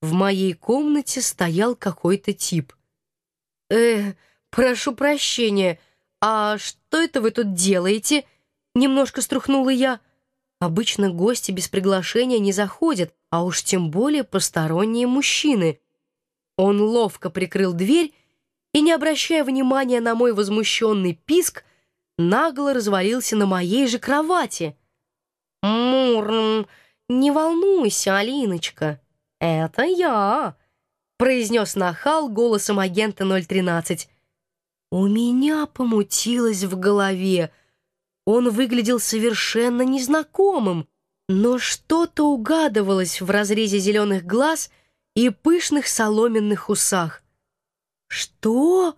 в моей комнате стоял какой-то тип. «Э, прошу прощения, а что это вы тут делаете?» Немножко струхнула я. Обычно гости без приглашения не заходят, а уж тем более посторонние мужчины. Он ловко прикрыл дверь и, не обращая внимания на мой возмущенный писк, нагло развалился на моей же кровати. «Мур, не волнуйся, Алиночка, это я», — произнес нахал голосом агента 013. У меня помутилось в голове. Он выглядел совершенно незнакомым, но что-то угадывалось в разрезе зеленых глаз и пышных соломенных усах. «Что?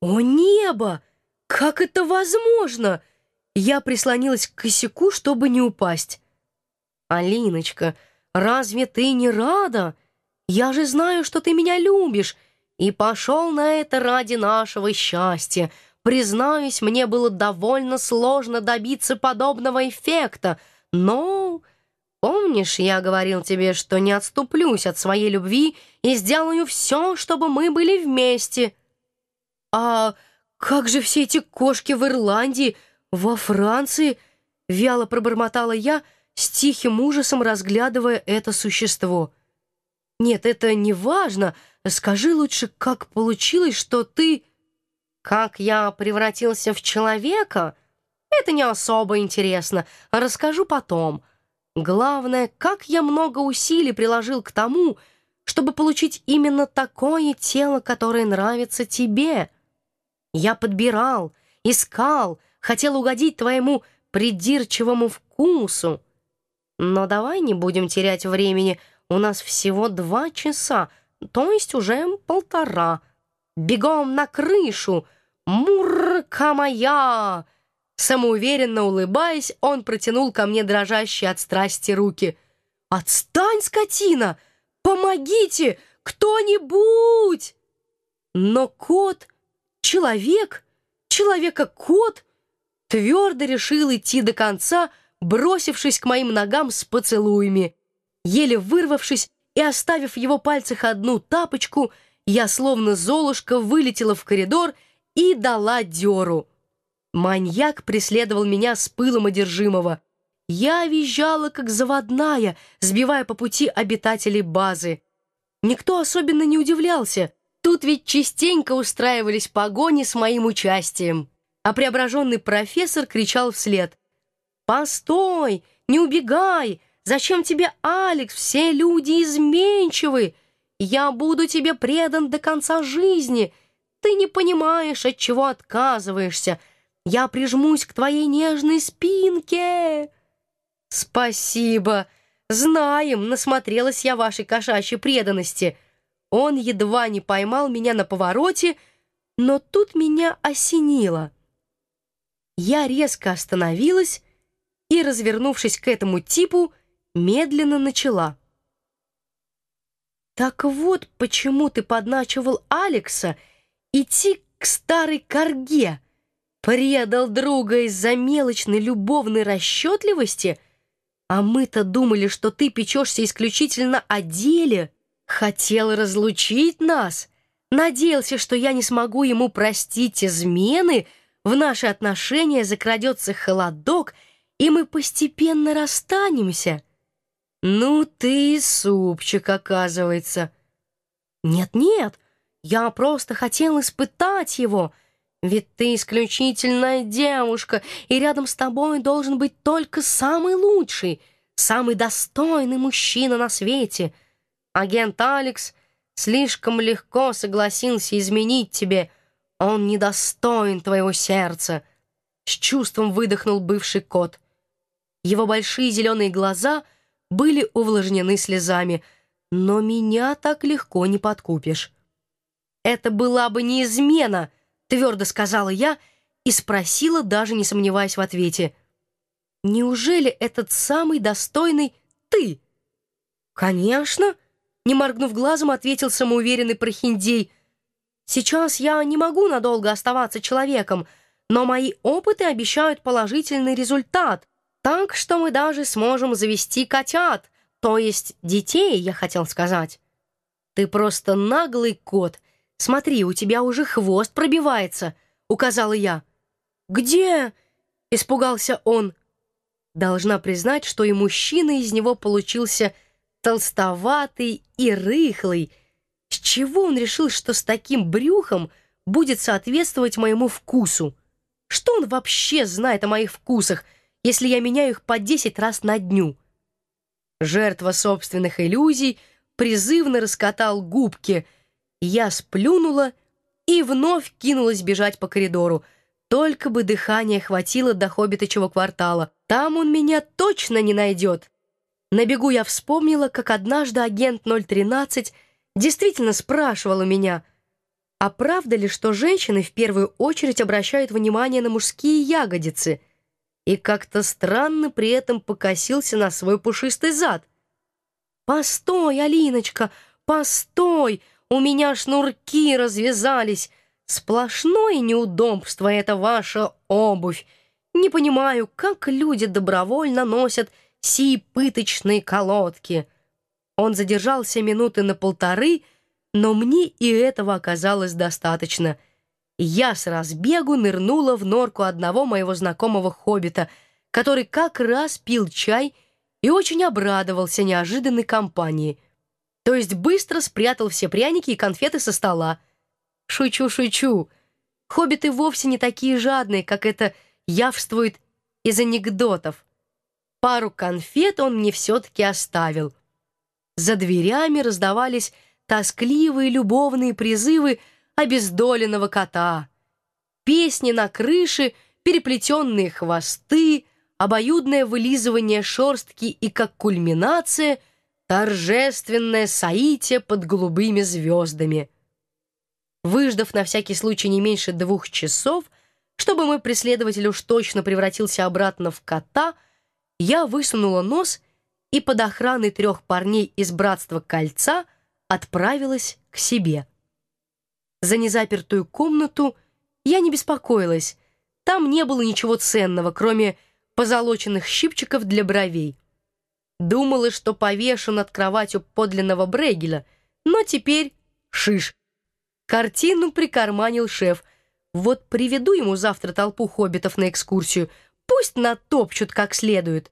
О небо! Как это возможно?» Я прислонилась к косяку, чтобы не упасть. «Алиночка, разве ты не рада? Я же знаю, что ты меня любишь, и пошел на это ради нашего счастья. Признаюсь, мне было довольно сложно добиться подобного эффекта, но... Помнишь, я говорил тебе, что не отступлюсь от своей любви и сделаю все, чтобы мы были вместе?» «А как же все эти кошки в Ирландии?» «Во Франции?» — вяло пробормотала я, с тихим ужасом разглядывая это существо. «Нет, это не важно. Скажи лучше, как получилось, что ты...» «Как я превратился в человека? Это не особо интересно. Расскажу потом. Главное, как я много усилий приложил к тому, чтобы получить именно такое тело, которое нравится тебе. Я подбирал, искал, хотел угодить твоему придирчивому вкусу. Но давай не будем терять времени, у нас всего два часа, то есть уже полтора. Бегом на крышу! Мурка моя!» Самоуверенно улыбаясь, он протянул ко мне дрожащие от страсти руки. «Отстань, скотина! Помогите! Кто-нибудь!» Но кот, человек, человека-кот — твердо решил идти до конца, бросившись к моим ногам с поцелуями. Еле вырвавшись и оставив в его пальцах одну тапочку, я словно золушка вылетела в коридор и дала дёру. Маньяк преследовал меня с пылом одержимого. Я визжала, как заводная, сбивая по пути обитателей базы. Никто особенно не удивлялся. Тут ведь частенько устраивались погони с моим участием а преображенный профессор кричал вслед. «Постой! Не убегай! Зачем тебе Алекс? Все люди изменчивы! Я буду тебе предан до конца жизни! Ты не понимаешь, от чего отказываешься! Я прижмусь к твоей нежной спинке!» «Спасибо! Знаем, насмотрелась я вашей кошачьей преданности!» Он едва не поймал меня на повороте, но тут меня осенило — я резко остановилась и, развернувшись к этому типу, медленно начала. «Так вот, почему ты подначивал Алекса идти к старой корге, предал друга из-за мелочной любовной расчетливости, а мы-то думали, что ты печешься исключительно о деле, хотел разлучить нас, надеялся, что я не смогу ему простить измены, — в наши отношения закрадется холодок, и мы постепенно расстанемся. Ну ты супчик, оказывается. Нет-нет, я просто хотел испытать его, ведь ты исключительная девушка, и рядом с тобой должен быть только самый лучший, самый достойный мужчина на свете. Агент Алекс слишком легко согласился изменить тебе — «Он недостоин твоего сердца!» С чувством выдохнул бывший кот. Его большие зеленые глаза были увлажнены слезами, но меня так легко не подкупишь. «Это была бы не измена!» — твердо сказала я и спросила, даже не сомневаясь в ответе. «Неужели этот самый достойный ты?» «Конечно!» — не моргнув глазом, ответил самоуверенный прохиндей — Сейчас я не могу надолго оставаться человеком, но мои опыты обещают положительный результат, так что мы даже сможем завести котят, то есть детей, я хотел сказать. «Ты просто наглый кот. Смотри, у тебя уже хвост пробивается», — указала я. «Где?» — испугался он. Должна признать, что и мужчина из него получился толстоватый и рыхлый. С чего он решил, что с таким брюхом будет соответствовать моему вкусу? Что он вообще знает о моих вкусах, если я меняю их по десять раз на дню? Жертва собственных иллюзий призывно раскатал губки. Я сплюнула и вновь кинулась бежать по коридору. Только бы дыхания хватило до хоббитычего квартала. Там он меня точно не найдет. На бегу я вспомнила, как однажды агент 013 действительно спрашивал у меня, а правда ли, что женщины в первую очередь обращают внимание на мужские ягодицы, и как-то странно при этом покосился на свой пушистый зад. «Постой, Алиночка, постой! У меня шнурки развязались! Сплошное неудобство это ваша обувь! Не понимаю, как люди добровольно носят сии пыточные колодки!» Он задержался минуты на полторы, но мне и этого оказалось достаточно. Я с разбегу нырнула в норку одного моего знакомого хоббита, который как раз пил чай и очень обрадовался неожиданной компании. То есть быстро спрятал все пряники и конфеты со стола. Шучу, шучу. Хоббиты вовсе не такие жадные, как это явствует из анекдотов. Пару конфет он мне все-таки оставил — за дверями раздавались тоскливые любовные призывы обездоленного кота. Песни на крыше, переплетенные хвосты, обоюдное вылизывание шорстки и, как кульминация, торжественное соитие под голубыми звездами. Выждав на всякий случай не меньше двух часов, чтобы мой преследователь уж точно превратился обратно в кота, я высунула нос и под охраной трех парней из братства кольца отправилась к себе. За незапертую комнату я не беспокоилась. Там не было ничего ценного, кроме позолоченных щипчиков для бровей. Думала, что повешу над кроватью подлинного Брегеля, но теперь шиш. Картину прикарманил шеф. Вот приведу ему завтра толпу хоббитов на экскурсию, пусть натопчут как следует.